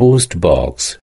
postbox